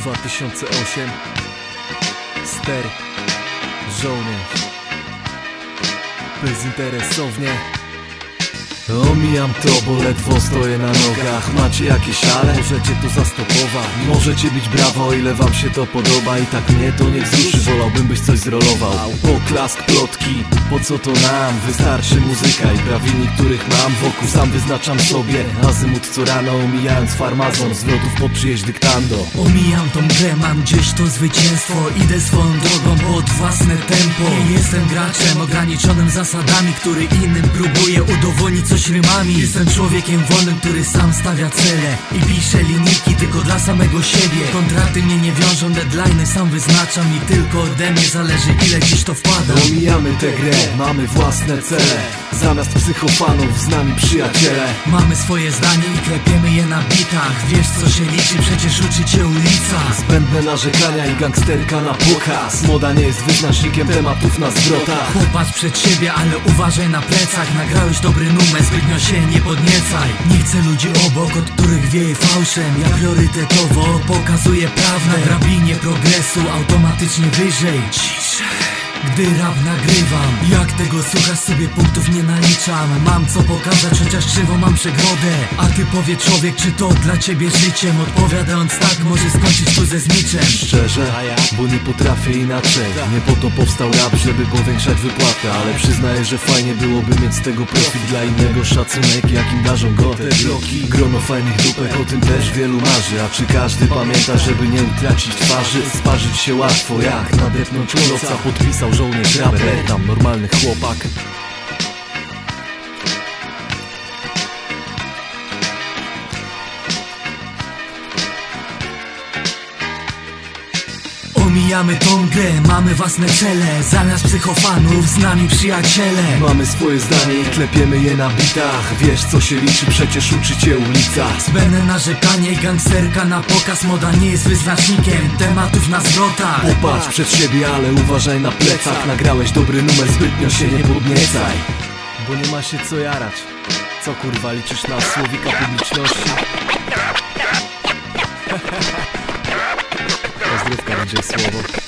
2008 Ster Żołnierz. Bezinteresownie Omijam to, bo ledwo stoję na nogach. Macie jakieś ale? Możecie to zastopować. Możecie bić brawo, o ile wam się to podoba. I tak mnie to nie wzruszy, wolałbym byś coś zrolował. Poklask, plotki, po co to nam? Wystarczy muzyka i prawilni, których mam. Wokół sam wyznaczam sobie Azymut co rano, omijając farmazon. Zwrotów pod czyjeś dyktando. Omijam tą grę, mam gdzieś to zwycięstwo. Idę swoją drogą pod własne tempo. Nie jestem graczem ograniczonym zasadami Który innym próbuje udowodnić coś rymami Jestem człowiekiem wolnym, który sam stawia cele I pisze linijki tylko dla samego siebie. Kontrakty mnie nie wiążą, deadline'y sam wyznaczam I tylko ode mnie zależy ile dziś to wpada. Omijamy tę grę, mamy własne cele. Zamiast psychofanów z nami przyjaciele. Mamy swoje zdanie i klepiemy je na bitach. Wiesz co się liczy, przecież uczy cię ulica. Zbędne narzekania i gangsterka na pokaz. Moda nie jest wyznacznikiem tematów na zwrotach. Popatrz przed siebie, ale uważaj na plecach. Nagrałeś dobry numer, zbytnio się nie podniecaj. Nie chcę ludzi obok, od których wieje fałszem. Ja priorytetowo pokazuję prawdę. Drabinie progresu automatycznie wyżej. Ciszej gdy rap nagrywam Jak tego słuchasz sobie punktów nie naliczam. Mam co pokazać, chociaż krzywo mam przegrodę. A ty powie człowiek, czy to dla ciebie życiem? Odpowiadając tak, może skończyć tu ze zniczem. Szczerze, bo nie potrafię inaczej. Nie po to powstał rap, żeby powiększać wypłatę. Ale przyznaję, że fajnie byłoby mieć z tego profit Dla innego. Szacunek, jakim darzą go te bloki Grono fajnych dupek, o tym też wielu marzy. A czy każdy pamięta, żeby nie utracić twarzy? Sparzyć się łatwo, jak nadepnąć uroca Podpisał żołnierz raper, tam normalny chłopak Omijamy tą grę, mamy własne cele Zamiast psychofanów, z nami przyjaciele. Mamy swoje zdanie i klepiemy je na bitach. Wiesz co się liczy, przecież uczy cię ulica. Zbędne narzekanie i gangsterka na pokaz Moda nie jest wyznacznikiem tematów na zwrotach. Popatrz przed siebie, ale uważaj na plecach. Nagrałeś dobry numer, zbytnio się nie podniecaj. Bo nie ma się co jarać. Co kurwa liczysz na słowika publiczności? Volvo.